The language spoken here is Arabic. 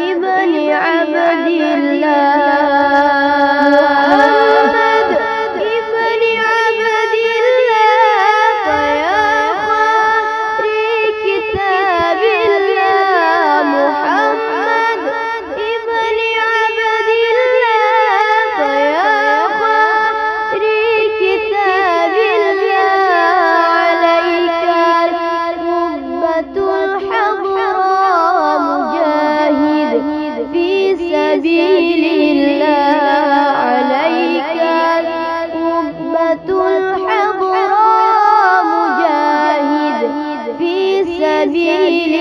ابن عبد الله. سبيل الله عليك. ربة الحضراء مجاهد في سبيل